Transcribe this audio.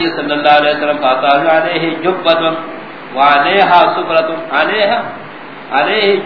صلی اللہ علیہ وسلم فاتح علیہ جبت وعلیہا سفرت علیہا علیہ